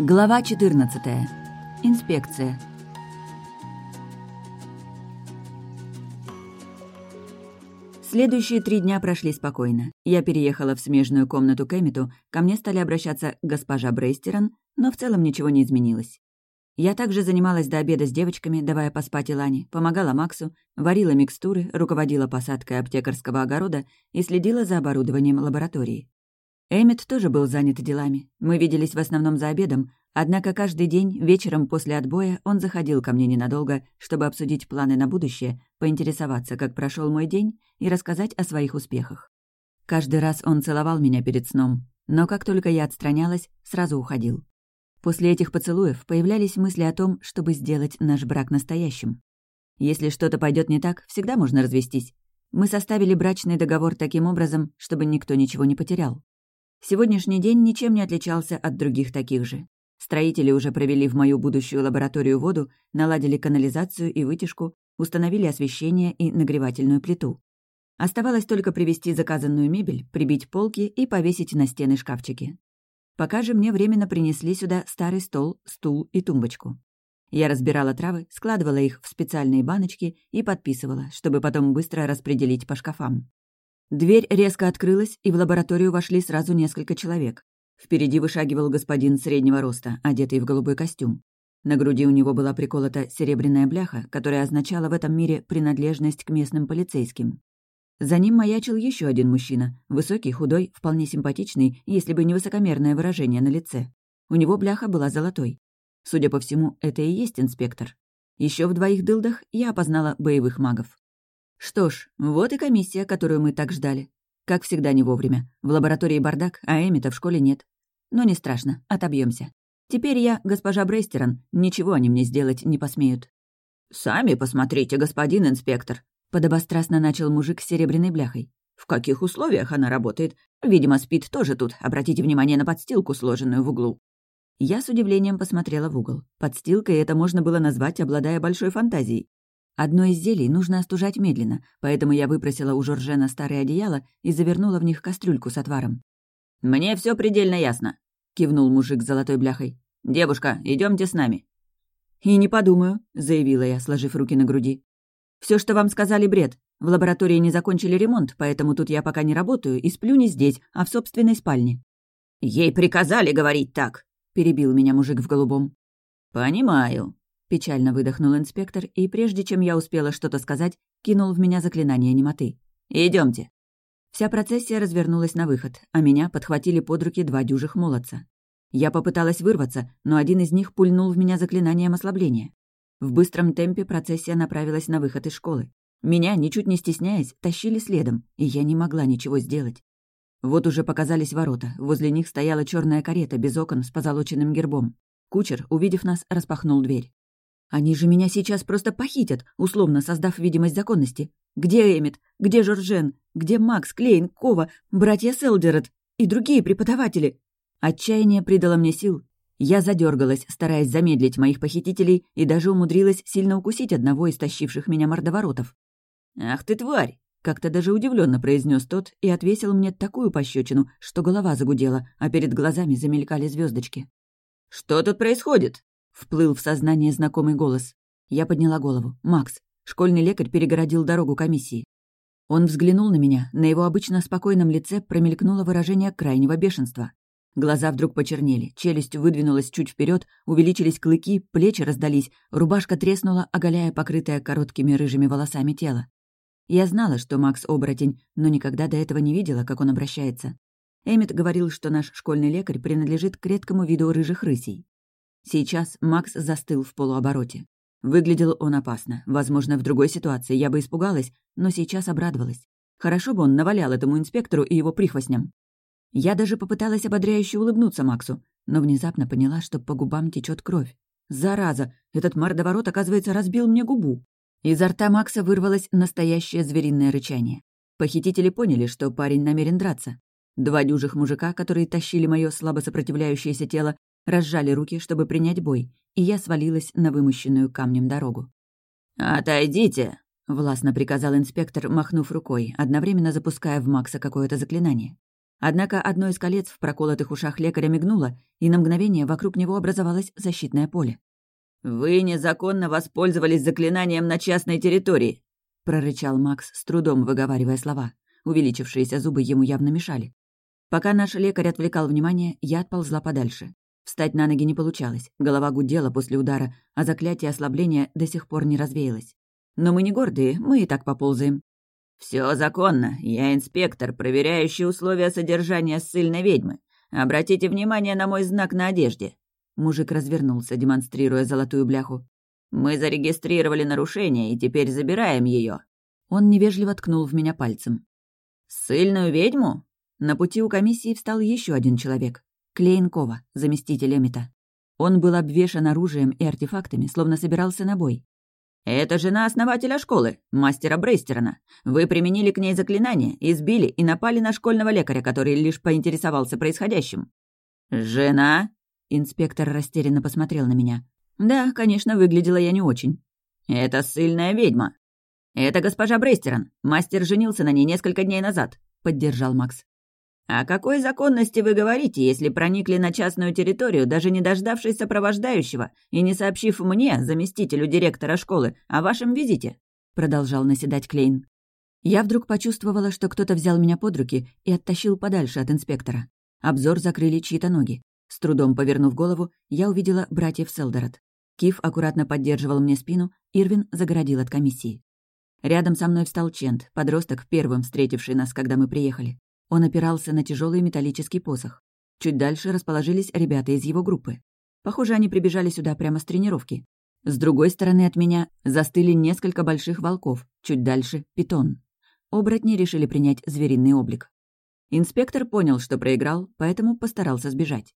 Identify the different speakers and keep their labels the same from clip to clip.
Speaker 1: Глава 14. Инспекция. Следующие три дня прошли спокойно. Я переехала в смежную комнату к Эмиту, ко мне стали обращаться госпожа Брейстерон, но в целом ничего не изменилось. Я также занималась до обеда с девочками, давая поспать Илане, помогала Максу, варила микстуры, руководила посадкой аптекарского огорода и следила за оборудованием лаборатории. Эммет тоже был занят делами. Мы виделись в основном за обедом, однако каждый день, вечером после отбоя, он заходил ко мне ненадолго, чтобы обсудить планы на будущее, поинтересоваться, как прошел мой день, и рассказать о своих успехах. Каждый раз он целовал меня перед сном, но как только я отстранялась, сразу уходил. После этих поцелуев появлялись мысли о том, чтобы сделать наш брак настоящим. Если что-то пойдет не так, всегда можно развестись. Мы составили брачный договор таким образом, чтобы никто ничего не потерял. Сегодняшний день ничем не отличался от других таких же. Строители уже провели в мою будущую лабораторию воду, наладили канализацию и вытяжку, установили освещение и нагревательную плиту. Оставалось только привезти заказанную мебель, прибить полки и повесить на стены шкафчики. Пока же мне временно принесли сюда старый стол, стул и тумбочку. Я разбирала травы, складывала их в специальные баночки и подписывала, чтобы потом быстро распределить по шкафам. Дверь резко открылась, и в лабораторию вошли сразу несколько человек. Впереди вышагивал господин среднего роста, одетый в голубой костюм. На груди у него была приколота серебряная бляха, которая означала в этом мире принадлежность к местным полицейским. За ним маячил еще один мужчина, высокий, худой, вполне симпатичный, если бы не высокомерное выражение на лице. У него бляха была золотой. Судя по всему, это и есть инспектор. Еще в двоих дылдах я опознала боевых магов. Что ж, вот и комиссия, которую мы так ждали. Как всегда, не вовремя. В лаборатории бардак, а Эмита в школе нет. Но не страшно, отобьемся. Теперь я, госпожа Брейстерон, ничего они мне сделать не посмеют. «Сами посмотрите, господин инспектор», — подобострастно начал мужик с серебряной бляхой. «В каких условиях она работает? Видимо, спит тоже тут. Обратите внимание на подстилку, сложенную в углу». Я с удивлением посмотрела в угол. Подстилкой это можно было назвать, обладая большой фантазией. Одно из зелий нужно остужать медленно, поэтому я выпросила у Жоржена старое одеяло и завернула в них кастрюльку с отваром. «Мне все предельно ясно», — кивнул мужик с золотой бляхой. «Девушка, идемте с нами». «И не подумаю», — заявила я, сложив руки на груди. Все, что вам сказали, бред. В лаборатории не закончили ремонт, поэтому тут я пока не работаю и сплю не здесь, а в собственной спальне». «Ей приказали говорить так», — перебил меня мужик в голубом. «Понимаю», Печально выдохнул инспектор, и прежде чем я успела что-то сказать, кинул в меня заклинание немоты. Идемте. Вся процессия развернулась на выход, а меня подхватили под руки два дюжих молодца. Я попыталась вырваться, но один из них пульнул в меня заклинанием ослабления. В быстром темпе процессия направилась на выход из школы. Меня, ничуть не стесняясь, тащили следом, и я не могла ничего сделать. Вот уже показались ворота, возле них стояла черная карета без окон с позолоченным гербом. Кучер, увидев нас, распахнул дверь. Они же меня сейчас просто похитят, условно создав видимость законности. Где Эмит? Где Жоржен? Где Макс, Клейн, Кова, братья Селдерет и другие преподаватели? Отчаяние придало мне сил. Я задергалась, стараясь замедлить моих похитителей, и даже умудрилась сильно укусить одного из тащивших меня мордоворотов. «Ах ты, тварь!» — как-то даже удивленно произнес тот и отвесил мне такую пощечину, что голова загудела, а перед глазами замелькали звездочки. «Что тут происходит?» Вплыл в сознание знакомый голос. Я подняла голову. «Макс». Школьный лекарь перегородил дорогу комиссии. Он взглянул на меня, на его обычно спокойном лице промелькнуло выражение крайнего бешенства. Глаза вдруг почернели, челюсть выдвинулась чуть вперед, увеличились клыки, плечи раздались, рубашка треснула, оголяя покрытое короткими рыжими волосами тело. Я знала, что Макс оборотень, но никогда до этого не видела, как он обращается. Эммет говорил, что наш школьный лекарь принадлежит к редкому виду рыжих рысей. Сейчас Макс застыл в полуобороте. Выглядел он опасно. Возможно, в другой ситуации я бы испугалась, но сейчас обрадовалась. Хорошо бы он навалял этому инспектору и его прихвостням. Я даже попыталась ободряюще улыбнуться Максу, но внезапно поняла, что по губам течет кровь. Зараза! Этот мордоворот, оказывается, разбил мне губу. Изо рта Макса вырвалось настоящее звериное рычание. Похитители поняли, что парень намерен драться. Два дюжих мужика, которые тащили мое слабо сопротивляющееся тело, разжали руки, чтобы принять бой, и я свалилась на вымощенную камнем дорогу. «Отойдите!» — властно приказал инспектор, махнув рукой, одновременно запуская в Макса какое-то заклинание. Однако одно из колец в проколотых ушах лекаря мигнуло, и на мгновение вокруг него образовалось защитное поле.
Speaker 2: «Вы незаконно воспользовались заклинанием на частной территории», — прорычал Макс, с трудом выговаривая слова. Увеличившиеся зубы ему явно мешали. Пока наш лекарь отвлекал внимание, я отползла подальше. Встать на ноги не получалось, голова гудела после удара, а заклятие ослабления до сих пор не развеялось. Но мы не гордые, мы и так поползаем. Все законно. Я инспектор, проверяющий условия содержания ссыльной ведьмы. Обратите внимание на мой знак на одежде». Мужик развернулся, демонстрируя золотую бляху. «Мы зарегистрировали нарушение и теперь забираем ее. Он невежливо ткнул в меня пальцем. «Ссыльную ведьму?» На пути у комиссии встал еще один человек. Клейн Кова, заместитель Эмита. Он был обвешан оружием и артефактами, словно собирался на бой. «Это жена основателя школы, мастера Брейстерона. Вы применили к ней заклинание, избили и напали на школьного лекаря, который лишь поинтересовался происходящим». «Жена?» Инспектор растерянно посмотрел на меня. «Да, конечно, выглядела я не очень». «Это ссыльная ведьма». «Это госпожа Брейстерон. Мастер женился на ней несколько дней назад», — поддержал Макс. «О какой законности вы говорите, если проникли на частную территорию, даже не дождавшись сопровождающего и не сообщив мне, заместителю директора школы, о вашем визите?» — продолжал наседать Клейн. Я вдруг почувствовала, что кто-то взял меня под руки и оттащил подальше от инспектора. Обзор закрыли чьи-то ноги. С трудом повернув голову, я увидела братьев Селдорот. Киф аккуратно поддерживал мне спину, Ирвин загородил от комиссии. Рядом со мной встал Чент, подросток, первым встретивший нас, когда мы приехали. Он опирался на тяжелый металлический посох. Чуть дальше расположились ребята из его группы. Похоже, они прибежали сюда прямо с тренировки. С другой стороны от меня застыли несколько больших волков, чуть дальше — питон. Оборотни решили принять звериный облик. Инспектор понял, что проиграл, поэтому постарался сбежать.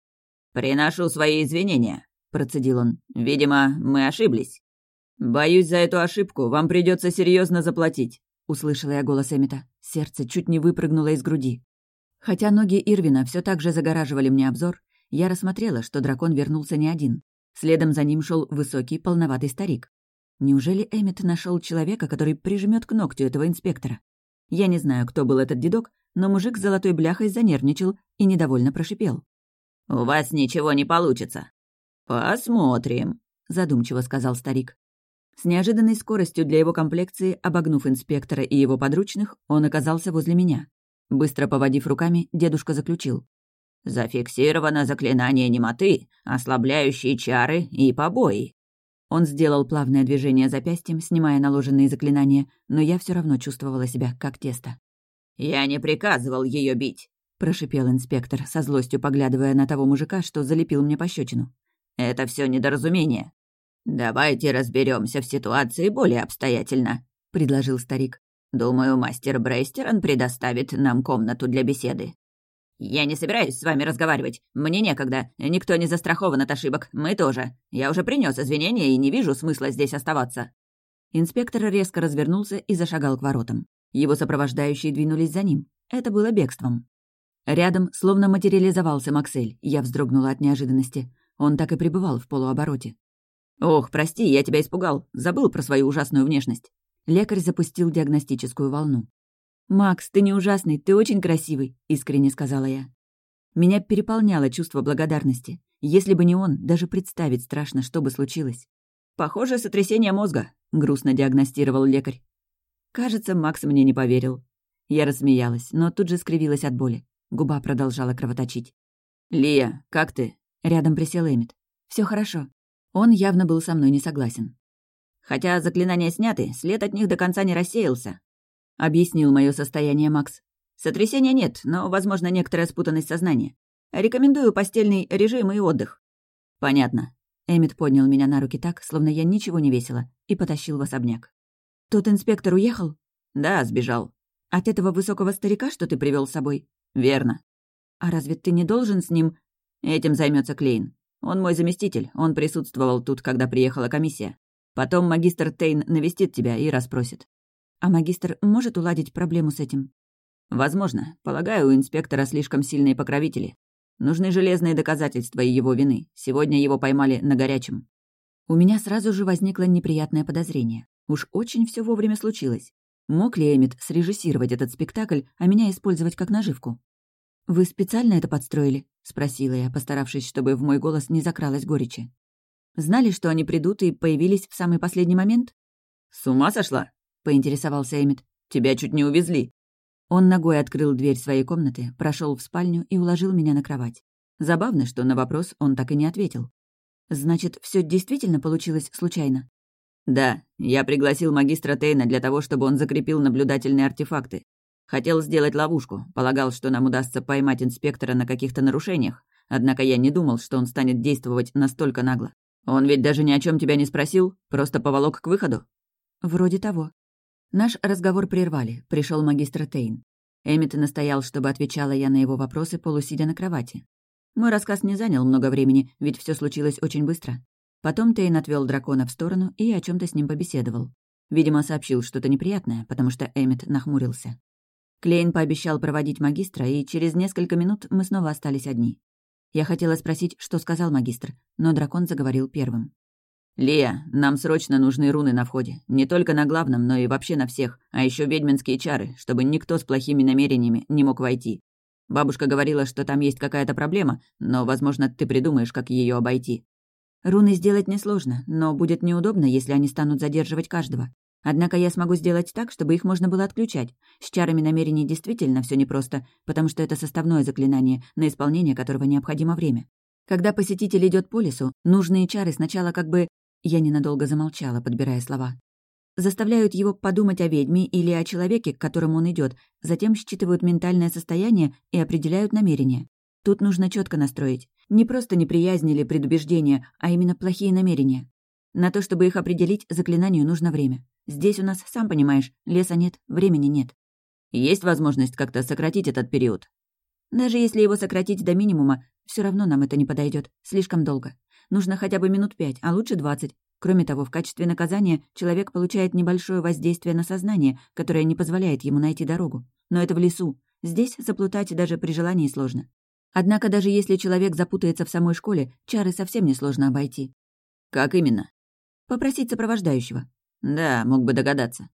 Speaker 2: «Приношу свои извинения», — процедил он. «Видимо, мы ошиблись». «Боюсь, за эту ошибку вам придется серьезно заплатить», услышала я голос Эмита. Сердце чуть не выпрыгнуло из груди. Хотя ноги Ирвина все так же загораживали мне обзор, я рассмотрела, что дракон вернулся не один. Следом за ним шел высокий, полноватый старик. Неужели Эмит нашел человека, который прижмет к ногтю этого инспектора? Я не знаю, кто был этот дедок, но мужик с золотой бляхой занервничал и недовольно прошипел. «У вас ничего не получится». «Посмотрим», — задумчиво сказал старик. С неожиданной скоростью для его комплекции, обогнув инспектора и его подручных, он оказался возле меня. Быстро поводив руками, дедушка заключил. «Зафиксировано заклинание немоты, ослабляющие чары и побои». Он сделал плавное движение запястьем, снимая наложенные заклинания, но я все равно чувствовала себя как тесто. «Я не приказывал ее бить», — прошипел инспектор, со злостью поглядывая на того мужика, что залепил мне пощечину. «Это все недоразумение. «Давайте разберемся в ситуации более обстоятельно», — предложил старик. «Думаю, мастер Брейстерон предоставит нам комнату для беседы». «Я не собираюсь с вами разговаривать. Мне некогда. Никто не застрахован от ошибок. Мы тоже. Я уже принес извинения и не вижу смысла здесь оставаться». Инспектор резко развернулся и зашагал к воротам. Его сопровождающие двинулись за ним. Это было бегством. Рядом словно материализовался Максель. Я вздрогнула от неожиданности. Он так и пребывал в полуобороте. «Ох, прости, я тебя испугал. Забыл про свою ужасную внешность». Лекарь запустил диагностическую волну. «Макс, ты не ужасный, ты очень красивый», — искренне сказала я. Меня переполняло чувство благодарности. Если бы не он, даже представить страшно, что бы случилось. «Похоже, сотрясение мозга», — грустно диагностировал лекарь. Кажется, Макс мне не поверил. Я рассмеялась, но тут же скривилась от боли. Губа продолжала кровоточить. «Лия, как ты?» Рядом присел Эмит. Все хорошо. Он явно был со мной не согласен. «Хотя заклинания сняты, след от них до конца не рассеялся», — объяснил мое состояние Макс. «Сотрясения нет, но, возможно, некоторая спутанность сознания. Рекомендую постельный режим и отдых». «Понятно». Эмит поднял меня на руки так, словно я ничего не весила, и потащил в особняк. «Тот инспектор уехал?» «Да, сбежал». «От этого высокого старика, что ты привел с собой?» «Верно». «А разве ты не должен с ним...» «Этим займется Клейн. Он мой заместитель, он присутствовал тут, когда приехала комиссия. Потом магистр Тейн навестит тебя и расспросит. А магистр может уладить проблему с этим? Возможно. Полагаю, у инспектора слишком сильные покровители. Нужны железные доказательства его вины. Сегодня его поймали на горячем. У меня сразу же возникло неприятное подозрение. Уж очень все вовремя случилось. Мог ли Эмит срежиссировать этот спектакль, а меня использовать как наживку?
Speaker 1: «Вы специально это подстроили?» — спросила я, постаравшись, чтобы в мой голос не закралась горечи. «Знали, что они придут и появились в самый последний момент?»
Speaker 2: «С ума сошла?» — поинтересовался Эмит. «Тебя чуть не увезли».
Speaker 1: Он ногой открыл дверь своей комнаты, прошел в спальню и уложил меня на кровать. Забавно, что на вопрос он так и не ответил. «Значит, все действительно получилось случайно?»
Speaker 2: «Да, я пригласил магистра Тейна для того, чтобы он закрепил наблюдательные артефакты. Хотел сделать ловушку, полагал, что нам удастся поймать инспектора на каких-то нарушениях, однако я не думал, что он станет действовать настолько нагло. Он ведь даже ни о чем тебя не спросил, просто поволок к выходу?»
Speaker 1: «Вроде того». Наш разговор прервали, пришел магистр Тейн. Эммит настоял, чтобы отвечала я на его вопросы, полусидя на кровати. Мой рассказ не занял много времени, ведь все случилось очень быстро. Потом Тейн отвел дракона в сторону и о чем то с ним побеседовал. Видимо, сообщил что-то неприятное, потому что Эммит нахмурился. Клейн пообещал проводить магистра, и через несколько минут мы снова остались одни. Я хотела спросить, что сказал магистр, но дракон заговорил первым.
Speaker 2: «Лия, нам срочно нужны руны на входе. Не только на главном, но и вообще на всех. А еще ведьминские чары, чтобы никто с плохими намерениями не мог войти. Бабушка говорила, что там есть какая-то проблема, но, возможно, ты придумаешь, как ее обойти».
Speaker 1: «Руны сделать несложно, но будет неудобно, если они станут задерживать каждого. Однако я смогу сделать так, чтобы их можно было отключать. С чарами намерений действительно все непросто, потому что это составное заклинание, на исполнение которого необходимо время. Когда посетитель идет по лесу, нужные чары сначала как бы... Я ненадолго замолчала, подбирая слова. Заставляют его подумать о ведьме или о человеке, к которому он идет, затем считывают ментальное состояние и определяют намерения. Тут нужно четко настроить. Не просто неприязнь или предубеждение, а именно плохие намерения. На то, чтобы их определить, заклинанию нужно время. Здесь у нас, сам понимаешь, леса нет, времени нет.
Speaker 2: Есть возможность как-то сократить этот период?
Speaker 1: Даже если его сократить до минимума, все равно нам это не подойдет. Слишком долго. Нужно хотя бы минут пять, а лучше двадцать. Кроме того, в качестве наказания человек получает небольшое воздействие на сознание, которое не позволяет ему найти дорогу. Но это в лесу. Здесь заплутать даже при желании сложно. Однако даже если человек запутается в самой школе, чары совсем несложно обойти.
Speaker 2: Как именно?
Speaker 1: Попросить сопровождающего.
Speaker 2: «Да, мог бы догадаться».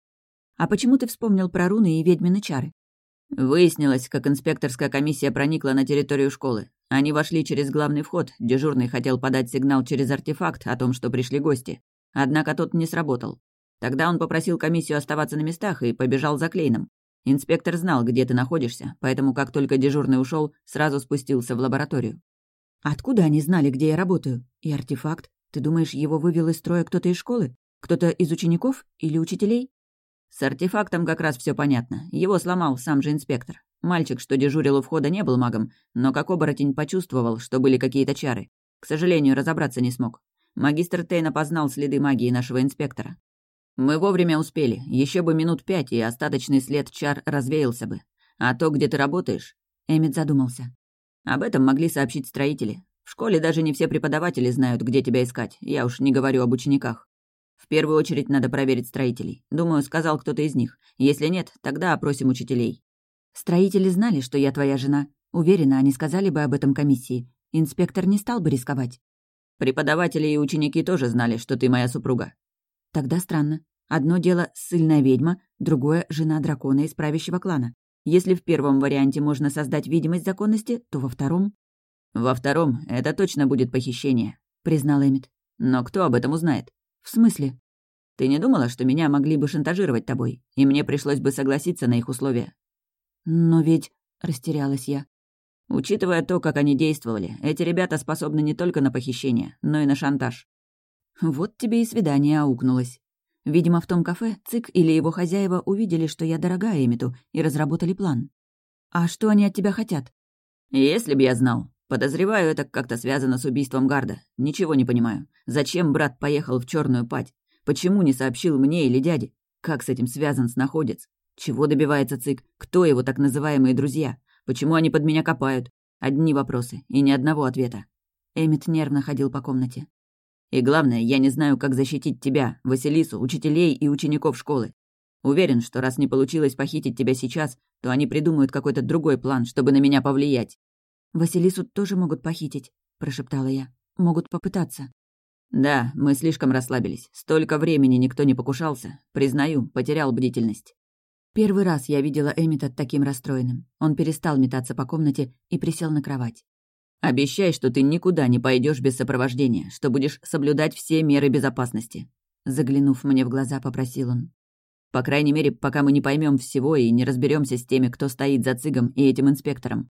Speaker 1: «А почему ты вспомнил про руны и ведьмины чары?»
Speaker 2: Выяснилось, как инспекторская комиссия проникла на территорию школы. Они вошли через главный вход, дежурный хотел подать сигнал через артефакт о том, что пришли гости. Однако тот не сработал. Тогда он попросил комиссию оставаться на местах и побежал за Клейном. Инспектор знал, где ты находишься, поэтому как только дежурный ушел, сразу спустился в лабораторию.
Speaker 1: «Откуда они знали, где я работаю? И артефакт? Ты думаешь, его вывел из строя кто-то из школы? Кто-то из учеников или учителей?
Speaker 2: С артефактом как раз все понятно. Его сломал сам же инспектор. Мальчик, что дежурил у входа, не был магом, но как оборотень почувствовал, что были какие-то чары. К сожалению, разобраться не смог. Магистр Тейн опознал следы магии нашего инспектора. Мы вовремя успели. Еще бы минут пять, и остаточный след чар развеялся бы. А то, где ты работаешь...
Speaker 1: Эмит задумался.
Speaker 2: Об этом могли сообщить строители. В школе даже не все преподаватели знают, где тебя искать. Я уж не говорю об учениках. В первую очередь надо проверить строителей. Думаю, сказал кто-то из них. Если нет, тогда опросим учителей.
Speaker 1: Строители знали, что я твоя жена. Уверена, они сказали бы об этом комиссии. Инспектор не стал бы рисковать.
Speaker 2: Преподаватели и ученики тоже знали, что ты моя супруга.
Speaker 1: Тогда странно. Одно дело — сильная ведьма, другое — жена дракона из правящего клана. Если в первом варианте можно создать видимость законности, то во втором...
Speaker 2: «Во втором это точно будет похищение», — признал Эмит. «Но кто об этом узнает?
Speaker 1: «В смысле?»
Speaker 2: «Ты не думала, что меня могли бы шантажировать тобой, и мне пришлось бы согласиться на их условия?»
Speaker 1: «Но ведь...» — растерялась я.
Speaker 2: «Учитывая то, как они действовали, эти ребята способны не только на похищение, но и на шантаж».
Speaker 1: Вот тебе и свидание аукнулось. Видимо, в том кафе Цик или его хозяева увидели, что я дорогая Эмиту, и разработали план. А что они от тебя хотят?
Speaker 2: Если б я знал. Подозреваю, это как-то связано с убийством Гарда. Ничего не понимаю. Зачем брат поехал в черную пать? Почему не сообщил мне или дяде? Как с этим связан снаходец? Чего добивается ЦИК? Кто его так называемые друзья? Почему они под меня копают? Одни вопросы и ни одного ответа.
Speaker 1: Эмит нервно ходил по комнате.
Speaker 2: И главное, я не знаю, как защитить тебя, Василису, учителей и учеников школы. Уверен, что раз не получилось похитить тебя сейчас, то они придумают какой-то другой план, чтобы на меня повлиять.
Speaker 1: «Василису тоже могут похитить», — прошептала я. «Могут попытаться».
Speaker 2: «Да, мы слишком расслабились. Столько времени никто не покушался. Признаю, потерял бдительность».
Speaker 1: Первый раз я видела Эмита таким расстроенным. Он перестал метаться по комнате и присел на кровать.
Speaker 2: «Обещай, что ты никуда не пойдешь без сопровождения, что будешь соблюдать все меры безопасности», заглянув мне в глаза, попросил он. «По крайней мере, пока мы не поймем всего и не разберемся с теми, кто стоит за цигом и этим инспектором».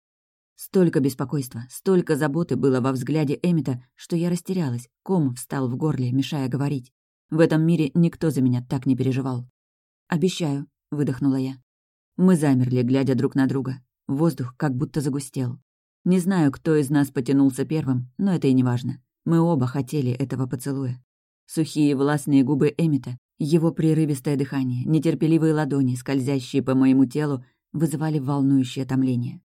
Speaker 1: Столько беспокойства, столько заботы было во взгляде Эмита, что я растерялась, ком встал в горле, мешая говорить. В этом мире никто за меня так не переживал. «Обещаю», — выдохнула я. Мы замерли, глядя друг на друга. Воздух как будто загустел. Не знаю, кто из нас потянулся первым, но это и не важно. Мы оба хотели этого поцелуя. Сухие властные губы Эмита, его прерывистое дыхание, нетерпеливые ладони, скользящие по моему телу, вызывали волнующее томление.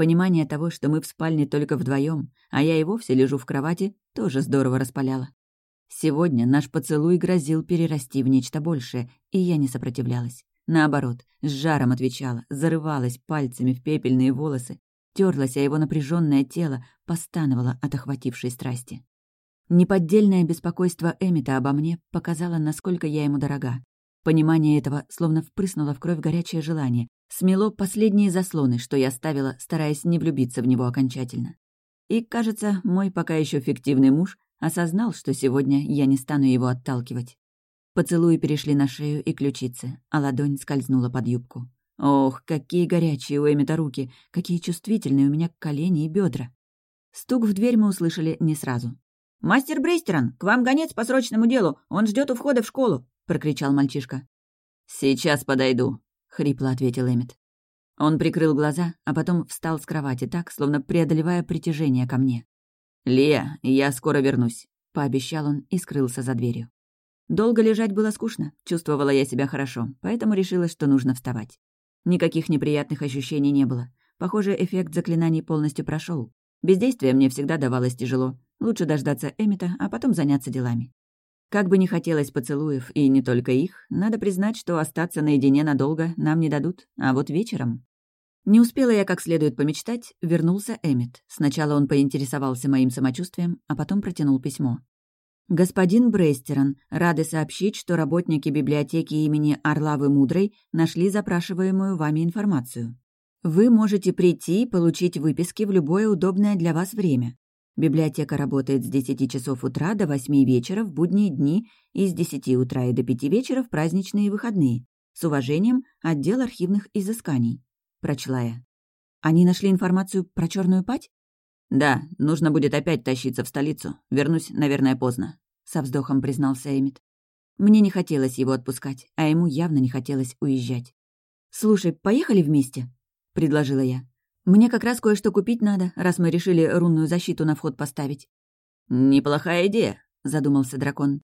Speaker 1: Понимание того, что мы в спальне только вдвоем, а я и вовсе лежу в кровати, тоже здорово распаляло. Сегодня наш поцелуй грозил перерасти в нечто большее, и я не сопротивлялась. Наоборот, с жаром отвечала, зарывалась пальцами в пепельные волосы, терлась о его напряженное тело, постановала от охватившей страсти. Неподдельное беспокойство Эмита обо мне показало, насколько я ему дорога. Понимание этого словно впрыснуло в кровь горячее желание, смело последние заслоны, что я ставила, стараясь не влюбиться в него окончательно. И, кажется, мой пока еще фиктивный муж Осознал, что сегодня я не стану его отталкивать. Поцелуи перешли на шею и ключицы, а ладонь скользнула под юбку. Ох, какие горячие у Эмита руки, какие чувствительные у меня колени и бедра. Стук в дверь мы услышали не сразу. «Мастер Брейстерон, к вам гонец по срочному делу, он ждет у входа в школу», — прокричал мальчишка.
Speaker 2: «Сейчас подойду», — хрипло ответил Эмит.
Speaker 1: Он прикрыл глаза, а потом встал с кровати так, словно преодолевая притяжение ко мне.
Speaker 2: «Лия, я скоро вернусь», —
Speaker 1: пообещал он и скрылся за дверью. Долго лежать было скучно, чувствовала я себя хорошо, поэтому решила, что нужно вставать. Никаких неприятных ощущений не было. Похоже, эффект заклинаний полностью прошел. Бездействие мне всегда давалось тяжело. Лучше дождаться Эмита, а потом заняться делами. Как бы не хотелось поцелуев, и не только их, надо признать, что остаться наедине надолго нам не дадут, а вот вечером... Не успела я как следует помечтать, вернулся Эммет. Сначала он поинтересовался моим самочувствием, а потом протянул письмо. «Господин Брейстерон, рады сообщить, что работники библиотеки имени Орлавы Мудрой нашли запрашиваемую вами информацию. Вы можете прийти и получить выписки в любое удобное для вас время. Библиотека работает с 10 часов утра до 8 вечера в будние дни и с 10 утра и до 5 вечера в праздничные выходные. С уважением, отдел архивных изысканий. — прочла я. «Они нашли информацию про черную пать?»
Speaker 2: «Да, нужно будет опять тащиться в столицу. Вернусь, наверное, поздно», — со вздохом признался Эмит.
Speaker 1: Мне не хотелось его отпускать, а ему явно не хотелось уезжать. «Слушай, поехали вместе?» — предложила я. «Мне как раз кое-что купить надо, раз мы решили рунную защиту на вход поставить».
Speaker 2: «Неплохая идея», — задумался дракон.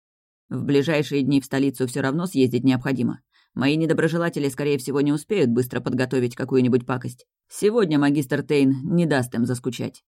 Speaker 2: «В ближайшие дни в столицу все равно съездить необходимо. Мои недоброжелатели, скорее всего, не успеют быстро подготовить какую-нибудь пакость. Сегодня магистр Тейн не даст им заскучать.